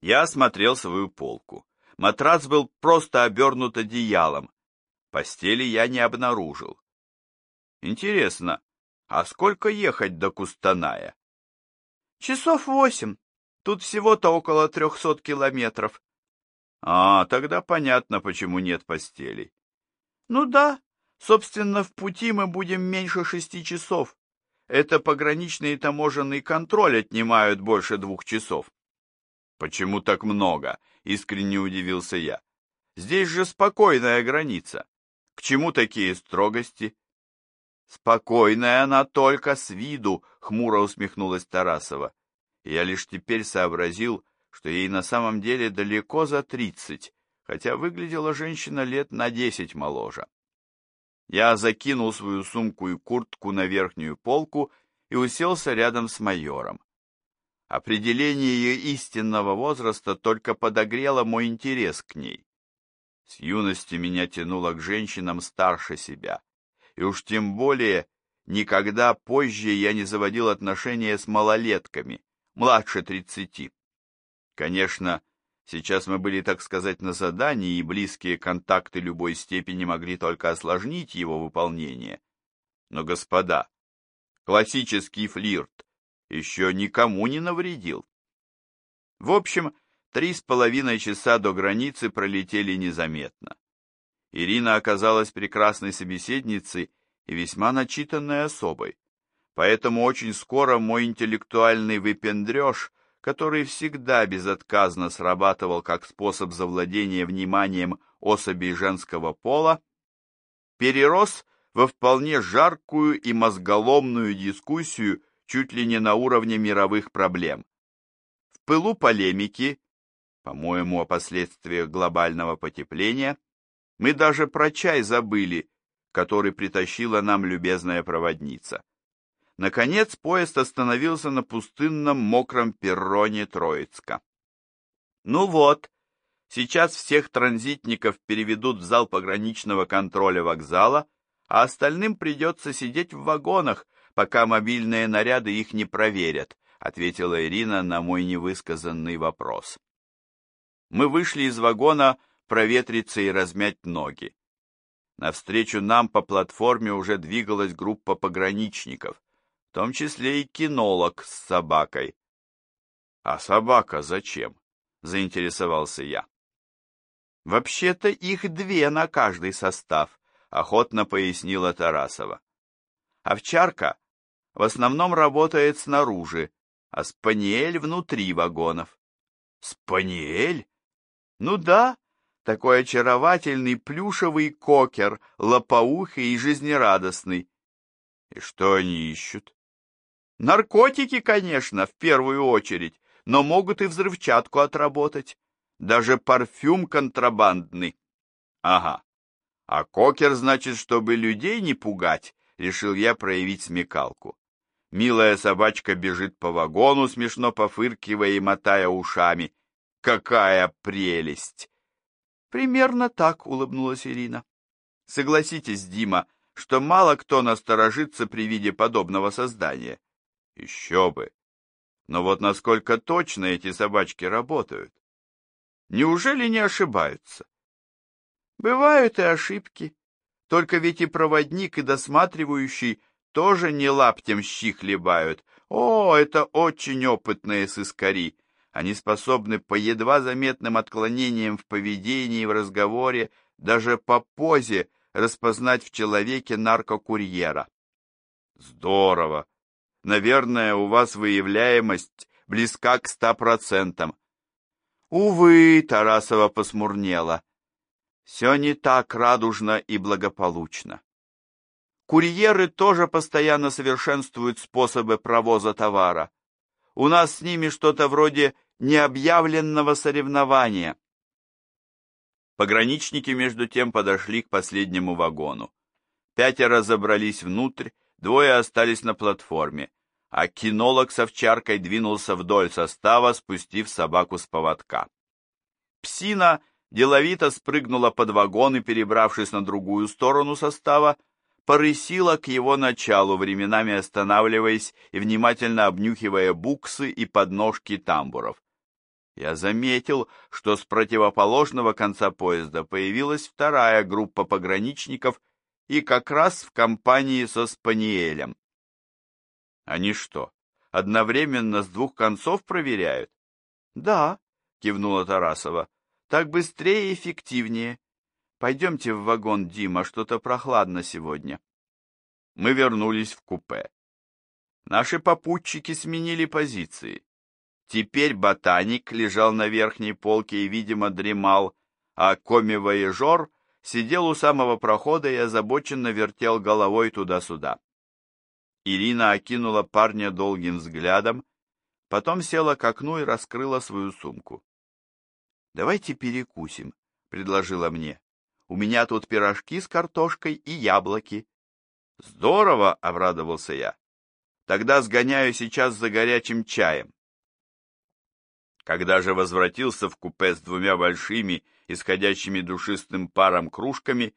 Я осмотрел свою полку. Матрац был просто обернут одеялом. Постели я не обнаружил. Интересно, а сколько ехать до Кустаная? Часов восемь. Тут всего-то около трехсот километров. А, тогда понятно, почему нет постелей. Ну да, собственно, в пути мы будем меньше шести часов. Это пограничный и таможенный контроль отнимают больше двух часов. Почему так много? Искренне удивился я. Здесь же спокойная граница. К чему такие строгости? Спокойная она только с виду, хмуро усмехнулась Тарасова. Я лишь теперь сообразил, что ей на самом деле далеко за тридцать, хотя выглядела женщина лет на десять моложе. Я закинул свою сумку и куртку на верхнюю полку и уселся рядом с майором. Определение ее истинного возраста только подогрело мой интерес к ней. С юности меня тянуло к женщинам старше себя, и уж тем более никогда позже я не заводил отношения с малолетками, младше тридцати. Конечно, сейчас мы были, так сказать, на задании, и близкие контакты любой степени могли только осложнить его выполнение. Но, господа, классический флирт еще никому не навредил. В общем, три с половиной часа до границы пролетели незаметно. Ирина оказалась прекрасной собеседницей и весьма начитанной особой, поэтому очень скоро мой интеллектуальный выпендреж, который всегда безотказно срабатывал как способ завладения вниманием особей женского пола, перерос во вполне жаркую и мозголомную дискуссию чуть ли не на уровне мировых проблем. В пылу полемики, по-моему, о последствиях глобального потепления, мы даже про чай забыли, который притащила нам любезная проводница. Наконец поезд остановился на пустынном мокром перроне Троицка. Ну вот, сейчас всех транзитников переведут в зал пограничного контроля вокзала, а остальным придется сидеть в вагонах, пока мобильные наряды их не проверят», ответила Ирина на мой невысказанный вопрос. Мы вышли из вагона проветриться и размять ноги. Навстречу нам по платформе уже двигалась группа пограничников, в том числе и кинолог с собакой. «А собака зачем?» — заинтересовался я. «Вообще-то их две на каждый состав», — охотно пояснила Тарасова. «Овчарка в основном работает снаружи, а спаниель внутри вагонов. Спаниель? Ну да, такой очаровательный плюшевый кокер, лопоухий и жизнерадостный. И что они ищут? Наркотики, конечно, в первую очередь, но могут и взрывчатку отработать. Даже парфюм контрабандный. Ага. А кокер, значит, чтобы людей не пугать, решил я проявить смекалку. Милая собачка бежит по вагону, смешно пофыркивая и мотая ушами. Какая прелесть! Примерно так улыбнулась Ирина. Согласитесь, Дима, что мало кто насторожится при виде подобного создания. Еще бы! Но вот насколько точно эти собачки работают? Неужели не ошибаются? Бывают и ошибки. Только ведь и проводник, и досматривающий тоже не лаптем щи хлебают. О, это очень опытные сыскари. Они способны по едва заметным отклонениям в поведении в разговоре, даже по позе, распознать в человеке наркокурьера. Здорово. Наверное, у вас выявляемость близка к ста процентам. Увы, Тарасова посмурнела. Все не так радужно и благополучно. Курьеры тоже постоянно совершенствуют способы провоза товара. У нас с ними что-то вроде необъявленного соревнования. Пограничники между тем подошли к последнему вагону. Пятеро забрались внутрь, двое остались на платформе, а кинолог с овчаркой двинулся вдоль состава, спустив собаку с поводка. Псина деловито спрыгнула под вагон и, перебравшись на другую сторону состава, порысила к его началу, временами останавливаясь и внимательно обнюхивая буксы и подножки тамбуров. Я заметил, что с противоположного конца поезда появилась вторая группа пограничников и как раз в компании со Спаниелем. Они что, одновременно с двух концов проверяют? Да, кивнула Тарасова. Так быстрее и эффективнее. Пойдемте в вагон, Дима, что-то прохладно сегодня. Мы вернулись в купе. Наши попутчики сменили позиции. Теперь ботаник лежал на верхней полке и, видимо, дремал, а коми-воежор сидел у самого прохода и озабоченно вертел головой туда-сюда. Ирина окинула парня долгим взглядом, потом села к окну и раскрыла свою сумку. «Давайте перекусим», — предложила мне. «У меня тут пирожки с картошкой и яблоки». «Здорово!» — обрадовался я. «Тогда сгоняю сейчас за горячим чаем». Когда же возвратился в купе с двумя большими, исходящими душистым паром кружками,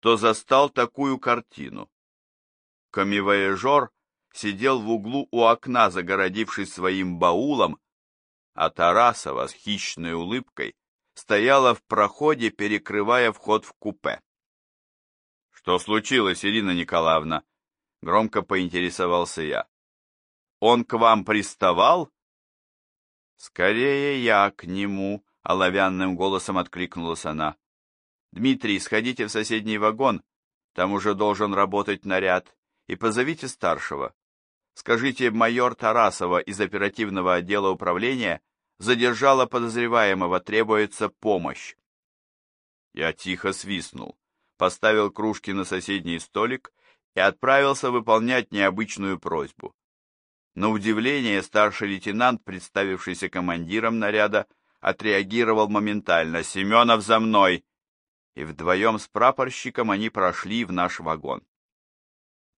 то застал такую картину. Камевояжер сидел в углу у окна, загородившись своим баулом, а Тарасова с хищной улыбкой стояла в проходе, перекрывая вход в купе. «Что случилось, Ирина Николаевна?» — громко поинтересовался я. «Он к вам приставал?» «Скорее я к нему», — оловянным голосом откликнулась она. «Дмитрий, сходите в соседний вагон, там уже должен работать наряд, и позовите старшего. Скажите, майор Тарасова из оперативного отдела управления задержала подозреваемого, требуется помощь». Я тихо свистнул, поставил кружки на соседний столик и отправился выполнять необычную просьбу. На удивление старший лейтенант, представившийся командиром наряда, отреагировал моментально «Семенов за мной!» и вдвоем с прапорщиком они прошли в наш вагон.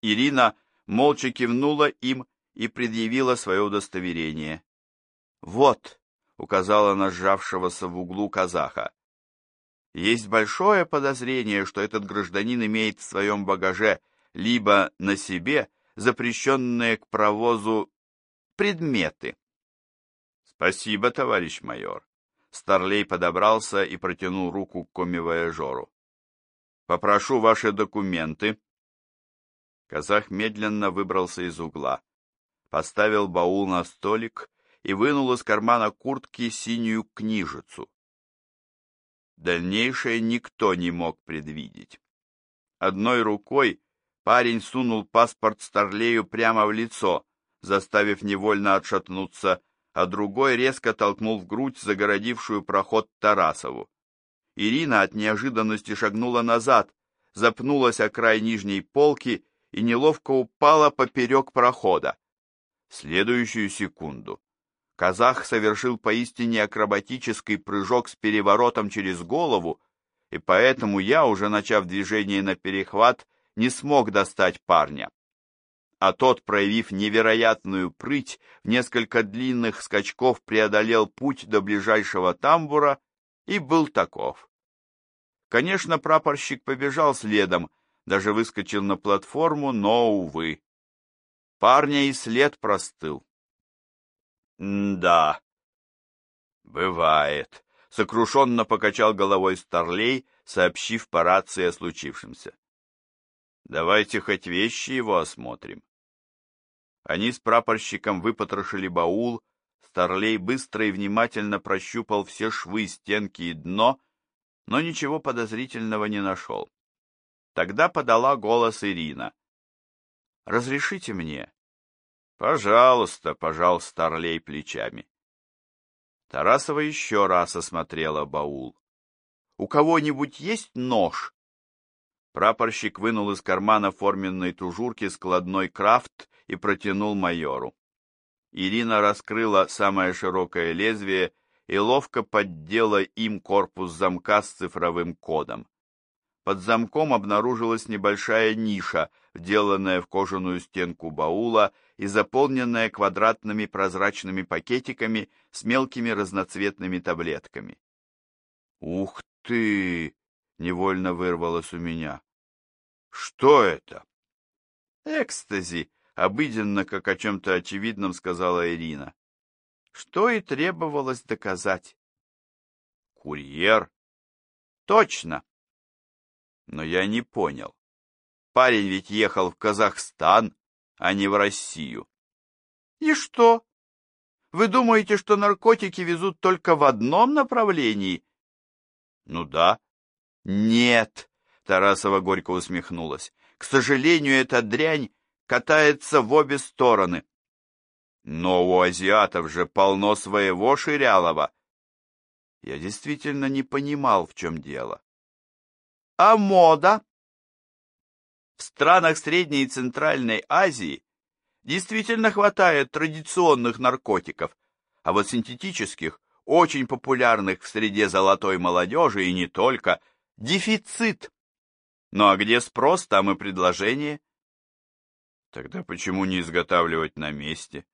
Ирина молча кивнула им и предъявила свое удостоверение. «Вот», — указала на сжавшегося в углу казаха, — «есть большое подозрение, что этот гражданин имеет в своем багаже либо на себе, запрещенные к провозу предметы. Спасибо, товарищ майор. Старлей подобрался и протянул руку к коми-вояжеру. Попрошу ваши документы. Казах медленно выбрался из угла, поставил баул на столик и вынул из кармана куртки синюю книжицу. Дальнейшее никто не мог предвидеть. Одной рукой Парень сунул паспорт Старлею прямо в лицо, заставив невольно отшатнуться, а другой резко толкнул в грудь загородившую проход Тарасову. Ирина от неожиданности шагнула назад, запнулась о край нижней полки и неловко упала поперек прохода. В следующую секунду казах совершил поистине акробатический прыжок с переворотом через голову, и поэтому я, уже начав движение на перехват, не смог достать парня. А тот, проявив невероятную прыть, в несколько длинных скачков преодолел путь до ближайшего тамбура и был таков. Конечно, прапорщик побежал следом, даже выскочил на платформу, но, увы. Парня и след простыл. «Да, бывает», — сокрушенно покачал головой Старлей, сообщив по рации о случившемся. Давайте хоть вещи его осмотрим. Они с прапорщиком выпотрошили баул, Старлей быстро и внимательно прощупал все швы, стенки и дно, но ничего подозрительного не нашел. Тогда подала голос Ирина. «Разрешите мне?» «Пожалуйста», — пожал Старлей плечами. Тарасова еще раз осмотрела баул. «У кого-нибудь есть нож?» Прапорщик вынул из кармана форменной тужурки складной крафт и протянул майору. Ирина раскрыла самое широкое лезвие и ловко поддела им корпус замка с цифровым кодом. Под замком обнаружилась небольшая ниша, вделанная в кожаную стенку баула и заполненная квадратными прозрачными пакетиками с мелкими разноцветными таблетками. «Ух ты!» невольно вырвалось у меня. Что это? Экстази, обыденно, как о чем-то очевидном, сказала Ирина. что и требовалось доказать. Курьер? Точно. Но я не понял. Парень ведь ехал в Казахстан, а не в Россию. И что? Вы думаете, что наркотики везут только в одном направлении? Ну да. Нет, Тарасова горько усмехнулась. К сожалению, эта дрянь катается в обе стороны. Но у азиатов же полно своего ширялова. Я действительно не понимал, в чем дело. А мода? В странах Средней и Центральной Азии действительно хватает традиционных наркотиков, а вот синтетических, очень популярных в среде золотой молодежи и не только, дефицит. Ну а где спрос, там и предложение. Тогда почему не изготавливать на месте?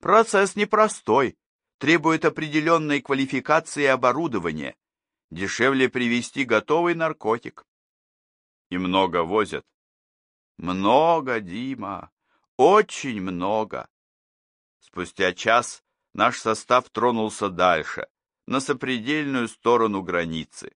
Процесс непростой, требует определенной квалификации оборудования. Дешевле привезти готовый наркотик. И много возят. Много, Дима, очень много. Спустя час наш состав тронулся дальше, на сопредельную сторону границы.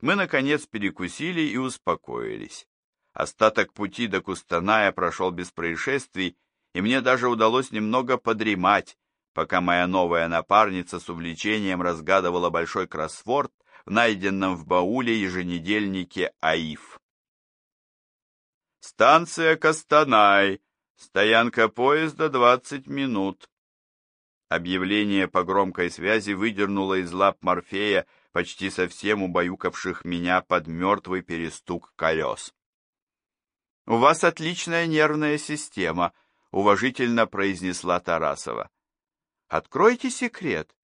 Мы, наконец, перекусили и успокоились. Остаток пути до Кустаная прошел без происшествий, и мне даже удалось немного подремать, пока моя новая напарница с увлечением разгадывала большой кроссворд в найденном в бауле еженедельнике АИФ. «Станция Костанай. Стоянка поезда 20 минут». Объявление по громкой связи выдернуло из лап Морфея почти совсем убаюкавших меня под мертвый перестук колес. «У вас отличная нервная система», — уважительно произнесла Тарасова. Откройте секрет.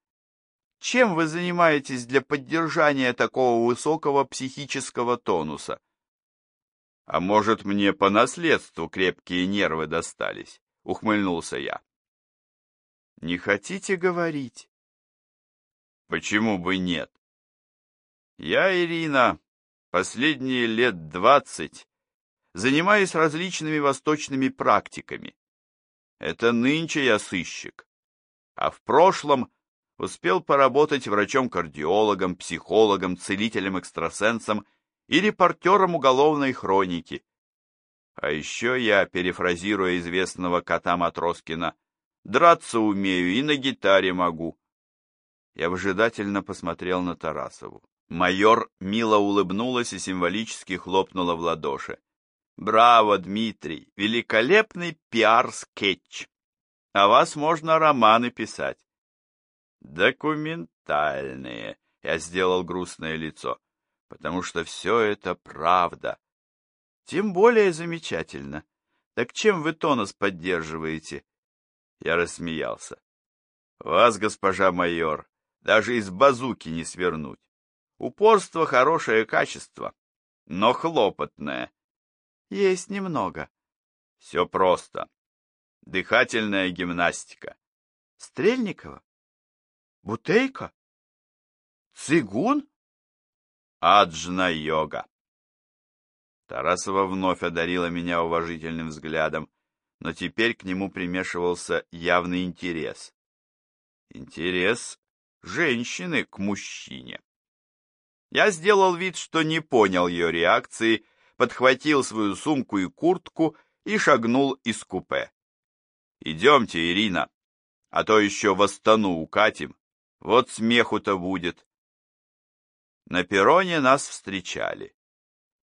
Чем вы занимаетесь для поддержания такого высокого психического тонуса? А может, мне по наследству крепкие нервы достались? Ухмыльнулся я. Не хотите говорить? Почему бы нет? Я, Ирина, последние лет двадцать занимаюсь различными восточными практиками. Это нынче я сыщик а в прошлом успел поработать врачом-кардиологом, психологом, целителем-экстрасенсом и репортером уголовной хроники. А еще я, перефразируя известного кота Матроскина, драться умею и на гитаре могу. Я выжидательно посмотрел на Тарасову. Майор мило улыбнулась и символически хлопнула в ладоши. «Браво, Дмитрий! Великолепный пиар-скетч!» О вас можно романы писать. Документальные. Я сделал грустное лицо, потому что все это правда. Тем более замечательно. Так чем вы тонус поддерживаете? Я рассмеялся. Вас, госпожа майор, даже из базуки не свернуть. Упорство — хорошее качество, но хлопотное. Есть немного. Все просто. Дыхательная гимнастика. Стрельникова? Бутейка? Цигун? Аджна-йога. Тарасова вновь одарила меня уважительным взглядом, но теперь к нему примешивался явный интерес. Интерес женщины к мужчине. Я сделал вид, что не понял ее реакции, подхватил свою сумку и куртку и шагнул из купе. Идемте, Ирина, а то еще в Астану укатим, вот смеху-то будет. На перроне нас встречали.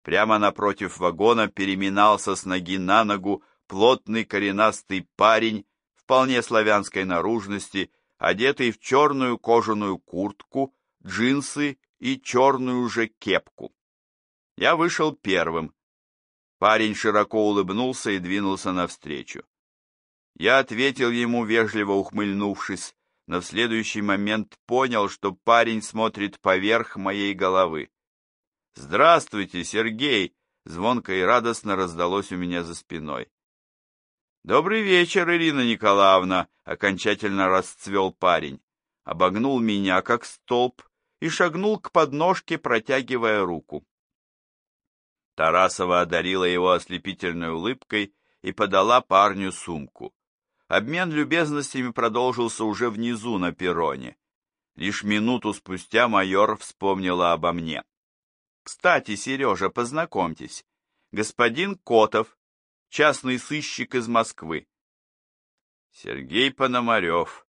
Прямо напротив вагона переминался с ноги на ногу плотный коренастый парень вполне славянской наружности, одетый в черную кожаную куртку, джинсы и черную же кепку. Я вышел первым. Парень широко улыбнулся и двинулся навстречу. Я ответил ему, вежливо ухмыльнувшись, но в следующий момент понял, что парень смотрит поверх моей головы. «Здравствуйте, Сергей!» — звонко и радостно раздалось у меня за спиной. «Добрый вечер, Ирина Николаевна!» — окончательно расцвел парень. Обогнул меня, как столб, и шагнул к подножке, протягивая руку. Тарасова одарила его ослепительной улыбкой и подала парню сумку. Обмен любезностями продолжился уже внизу на перроне. Лишь минуту спустя майор вспомнила обо мне. «Кстати, Сережа, познакомьтесь. Господин Котов, частный сыщик из Москвы». Сергей Пономарев,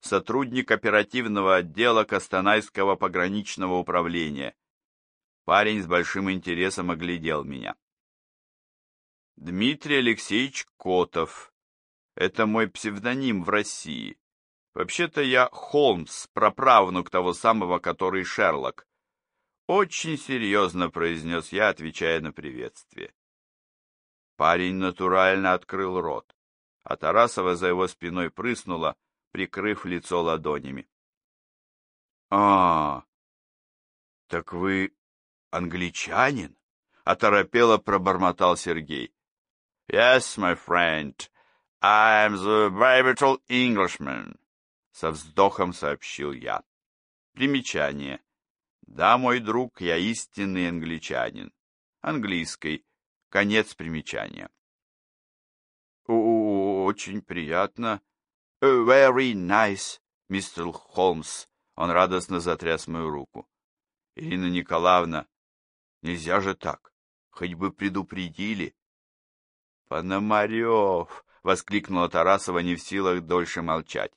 сотрудник оперативного отдела Костанайского пограничного управления. Парень с большим интересом оглядел меня. Дмитрий Алексеевич Котов. Это мой псевдоним в России. Вообще-то я Холмс, праправнук того самого, который Шерлок. Очень серьезно произнес я, отвечая на приветствие. Парень натурально открыл рот, а Тарасова за его спиной прыснула, прикрыв лицо ладонями. «А, так вы англичанин?» — оторопело пробормотал Сергей. «Yes, my friend, I am the little Englishman», со вздохом сообщил я. Примечание. Да, мой друг, я истинный англичанин. Английский. Конец примечания. О, очень приятно. Very nice, мистер Холмс. Он радостно затряс мою руку. Ирина Николаевна, нельзя же так. Хоть бы предупредили. Пономарев, воскликнула Тарасова, не в силах дольше молчать.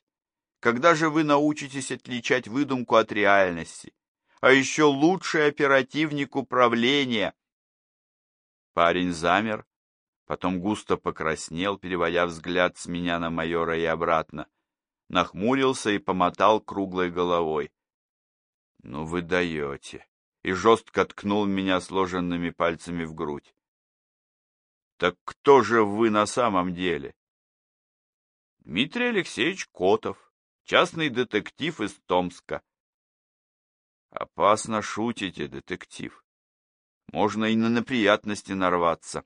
Когда же вы научитесь отличать выдумку от реальности? А еще лучший оперативник управления. Парень замер, потом густо покраснел, переводя взгляд с меня на майора и обратно, нахмурился и помотал круглой головой. «Ну вы даете!» и жестко ткнул меня сложенными пальцами в грудь. «Так кто же вы на самом деле?» «Дмитрий Алексеевич Котов, Частный детектив из Томска. Опасно шутите, детектив. Можно и на неприятности нарваться.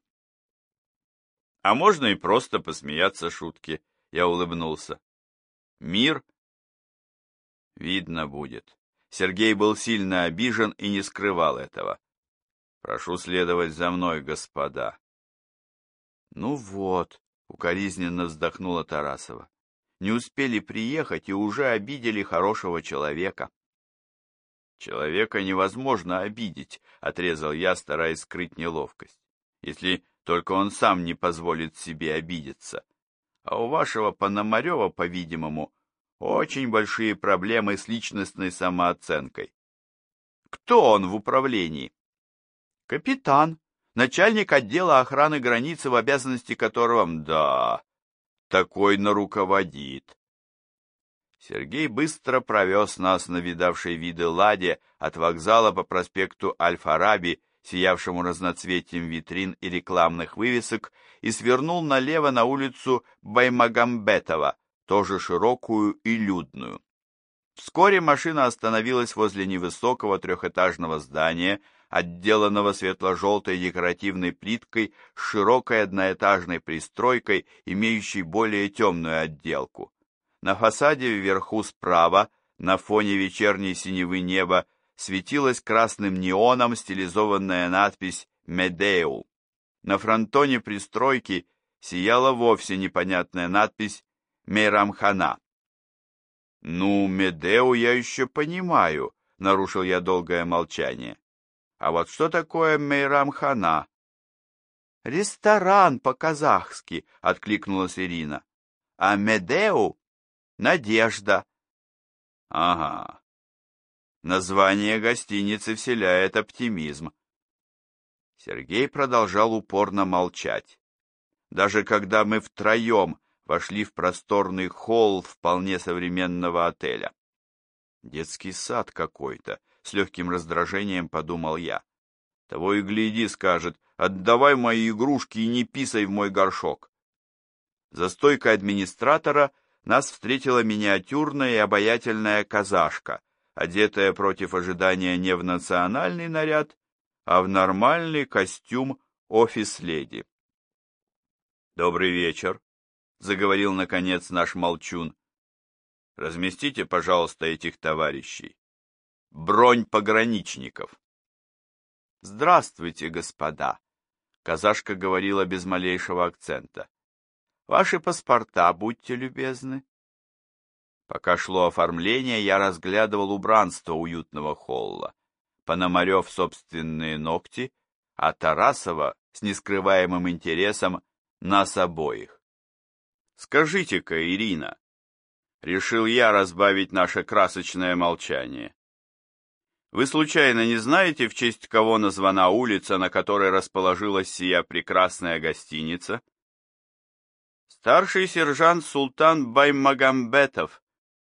А можно и просто посмеяться шутки. Я улыбнулся. Мир? Видно будет. Сергей был сильно обижен и не скрывал этого. Прошу следовать за мной, господа. Ну вот, укоризненно вздохнула Тарасова не успели приехать и уже обидели хорошего человека. Человека невозможно обидеть, отрезал я, стараясь скрыть неловкость, если только он сам не позволит себе обидеться. А у вашего Пономарева, по-видимому, очень большие проблемы с личностной самооценкой. Кто он в управлении? Капитан, начальник отдела охраны границы, в обязанности которого... Да, такой наруководит. Сергей быстро провез нас на видавшей виды ладе от вокзала по проспекту Аль-Фараби, сиявшему разноцветием витрин и рекламных вывесок, и свернул налево на улицу Баймагамбетова, тоже широкую и людную. Вскоре машина остановилась возле невысокого трехэтажного здания, отделанного светло-желтой декоративной плиткой с широкой одноэтажной пристройкой, имеющей более темную отделку. На фасаде вверху справа, на фоне вечерней синевы неба, светилась красным неоном стилизованная надпись «Медеу». На фронтоне пристройки сияла вовсе непонятная надпись «Мейрамхана». «Ну, Медеу я еще понимаю», — нарушил я долгое молчание. А вот что такое Мейрам-хана? Ресторан по-казахски, откликнулась Ирина. А Медеу — надежда. Ага. Название гостиницы вселяет оптимизм. Сергей продолжал упорно молчать. Даже когда мы втроем вошли в просторный холл вполне современного отеля. Детский сад какой-то, с легким раздражением подумал я. Того и гляди, скажет, отдавай мои игрушки и не писай в мой горшок. За стойкой администратора нас встретила миниатюрная и обаятельная казашка, одетая против ожидания не в национальный наряд, а в нормальный костюм офис-леди. «Добрый вечер», — заговорил, наконец, наш молчун. «Разместите, пожалуйста, этих товарищей бронь пограничников. «Здравствуйте, господа!» Казашка говорила без малейшего акцента. Ваши паспорта, будьте любезны. Пока шло оформление, я разглядывал убранство уютного холла. Пономарев собственные ногти, а Тарасова с нескрываемым интересом нас обоих. Скажите-ка, Ирина, решил я разбавить наше красочное молчание. Вы случайно не знаете, в честь кого названа улица, на которой расположилась сия прекрасная гостиница? Старший сержант Султан Баймагамбетов,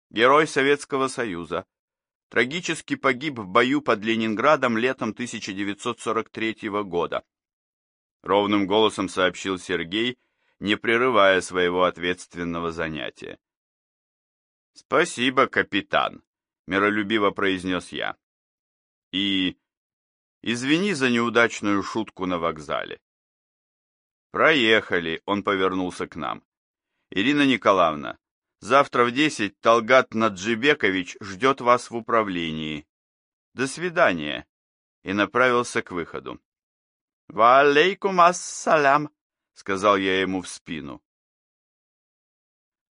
герой Советского Союза, трагически погиб в бою под Ленинградом летом 1943 года. Ровным голосом сообщил Сергей, не прерывая своего ответственного занятия. «Спасибо, капитан», — миролюбиво произнес я. «И извини за неудачную шутку на вокзале». «Проехали», — он повернулся к нам. «Ирина Николаевна, завтра в десять Талгат Наджибекович ждет вас в управлении. До свидания», — и направился к выходу. «Ва алейкум ассалям», — сказал я ему в спину.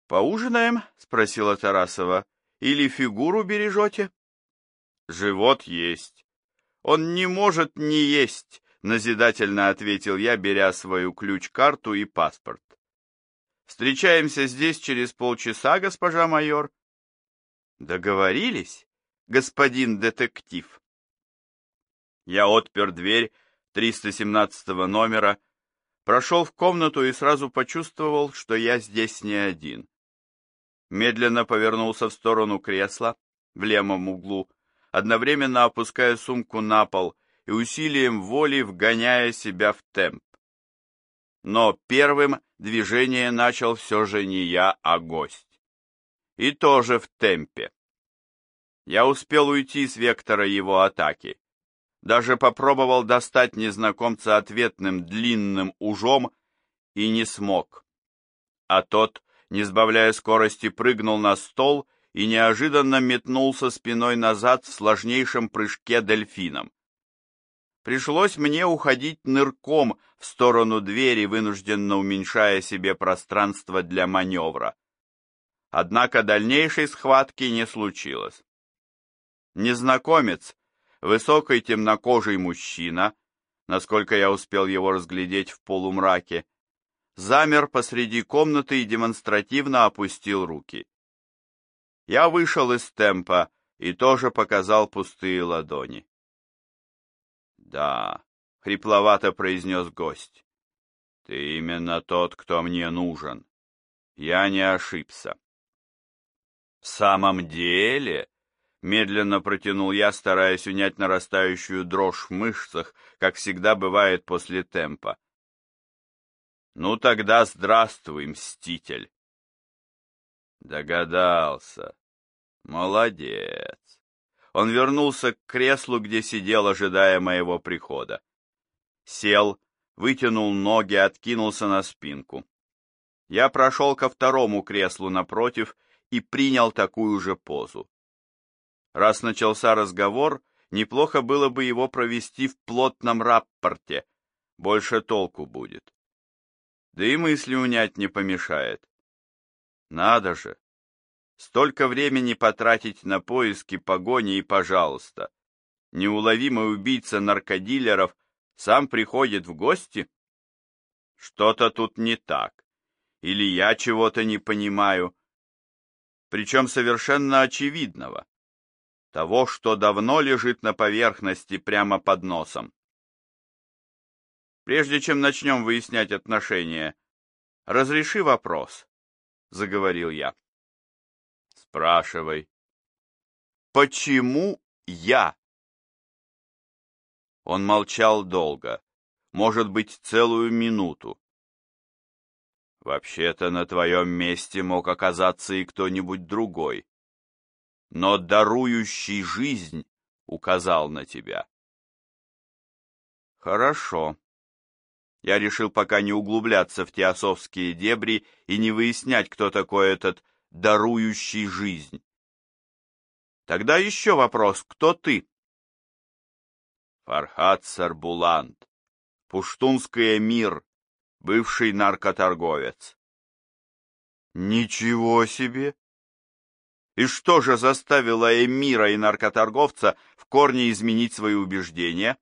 «Поужинаем?» — спросила Тарасова. «Или фигуру бережете?» «Живот есть». «Он не может не есть», — назидательно ответил я, беря свою ключ-карту и паспорт. «Встречаемся здесь через полчаса, госпожа майор». «Договорились, господин детектив?» Я отпер дверь 317 номера, прошел в комнату и сразу почувствовал, что я здесь не один медленно повернулся в сторону кресла в левом углу, одновременно опуская сумку на пол и усилием воли вгоняя себя в темп. Но первым движение начал все же не я, а гость. И тоже в темпе. Я успел уйти с вектора его атаки. Даже попробовал достать незнакомца ответным длинным ужом и не смог. А тот не сбавляя скорости, прыгнул на стол и неожиданно метнулся спиной назад в сложнейшем прыжке дельфином. Пришлось мне уходить нырком в сторону двери, вынужденно уменьшая себе пространство для маневра. Однако дальнейшей схватки не случилось. Незнакомец, высокий темнокожий мужчина, насколько я успел его разглядеть в полумраке, замер посреди комнаты и демонстративно опустил руки. Я вышел из темпа и тоже показал пустые ладони. «Да», — хрипловато произнес гость, — «ты именно тот, кто мне нужен. Я не ошибся». «В самом деле?» — медленно протянул я, стараясь унять нарастающую дрожь в мышцах, как всегда бывает после темпа. Ну тогда здравствуй, мститель. Догадался. Молодец. Он вернулся к креслу, где сидел, ожидая моего прихода. Сел, вытянул ноги, откинулся на спинку. Я прошел ко второму креслу напротив и принял такую же позу. Раз начался разговор, неплохо было бы его провести в плотном рапорте, больше толку будет да и мысли унять не помешает. Надо же! Столько времени потратить на поиски, погони и пожалуйста. Неуловимый убийца наркодилеров сам приходит в гости? Что-то тут не так. Или я чего-то не понимаю. Причем совершенно очевидного. Того, что давно лежит на поверхности прямо под носом. Прежде чем начнем выяснять отношения, разреши вопрос, — заговорил я. Спрашивай. Почему я? Он молчал долго, может быть, целую минуту. Вообще-то на твоем месте мог оказаться и кто-нибудь другой. Но дарующий жизнь указал на тебя. Хорошо. Я решил пока не углубляться в теософские дебри и не выяснять, кто такой этот дарующий жизнь. Тогда еще вопрос, кто ты? Фархат Сарбуланд, пуштунский эмир, бывший наркоторговец. Ничего себе! И что же заставило Эмира и наркоторговца в корне изменить свои убеждения?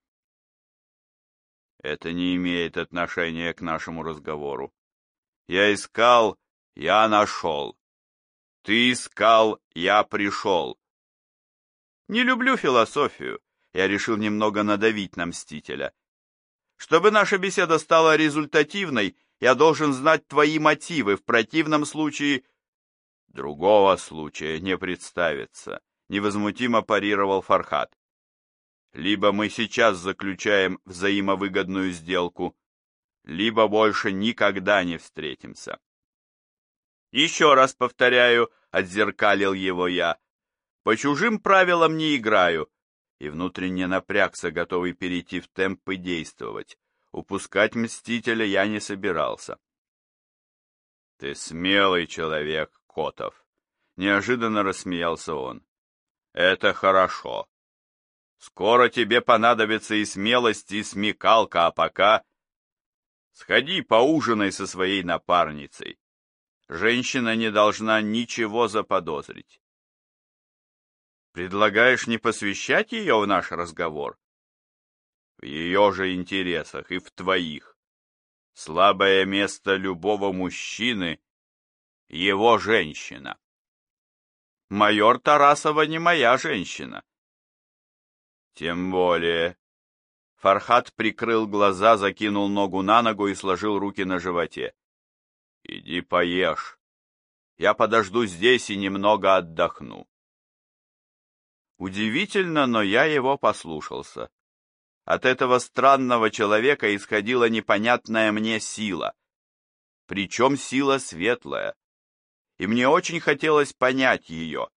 Это не имеет отношения к нашему разговору. Я искал, я нашел. Ты искал, я пришел. Не люблю философию. Я решил немного надавить на Мстителя. Чтобы наша беседа стала результативной, я должен знать твои мотивы, в противном случае... Другого случая не представится, невозмутимо парировал Фархат. Либо мы сейчас заключаем взаимовыгодную сделку, либо больше никогда не встретимся. Еще раз повторяю, отзеркалил его я, по чужим правилам не играю, и внутренне напрягся, готовый перейти в темп и действовать. Упускать Мстителя я не собирался. «Ты смелый человек, Котов!» — неожиданно рассмеялся он. «Это хорошо. Скоро тебе понадобится и смелость, и смекалка, а пока... Сходи поужинай со своей напарницей. Женщина не должна ничего заподозрить. Предлагаешь не посвящать ее в наш разговор? В ее же интересах и в твоих. Слабое место любого мужчины — его женщина. Майор Тарасова не моя женщина. Тем более. Фархат прикрыл глаза, закинул ногу на ногу и сложил руки на животе. Иди поешь. Я подожду здесь и немного отдохну. Удивительно, но я его послушался. От этого странного человека исходила непонятная мне сила. Причем сила светлая. И мне очень хотелось понять ее.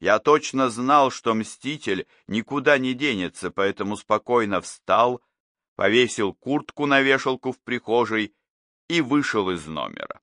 Я точно знал, что Мститель никуда не денется, поэтому спокойно встал, повесил куртку на вешалку в прихожей и вышел из номера.